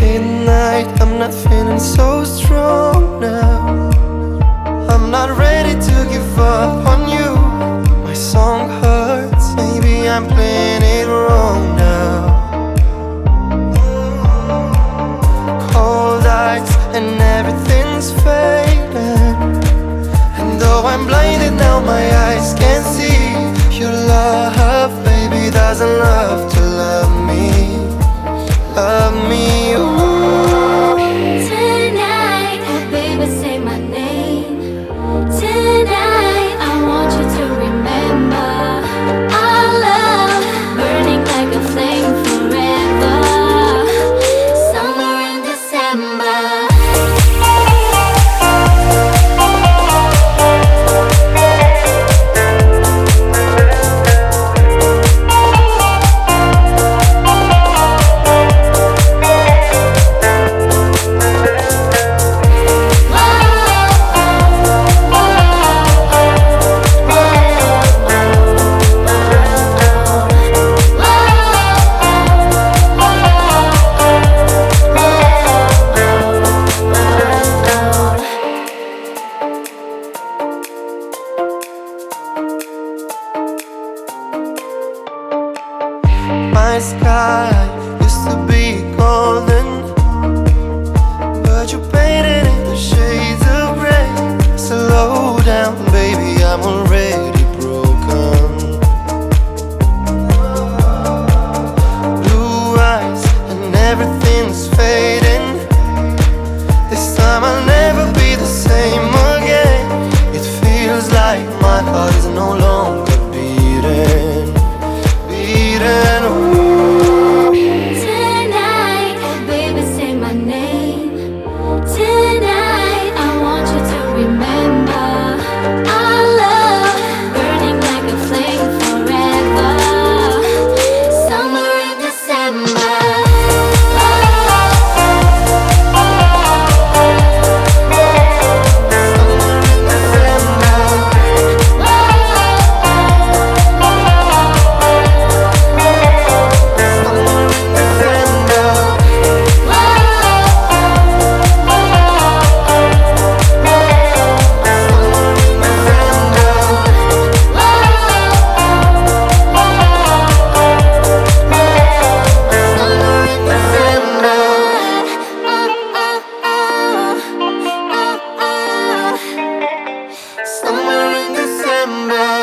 midnight. I'm not feeling so strong now. I'm not ready to give up on you. My song hurts. Maybe I'm playing My sky. Used to be golden remember.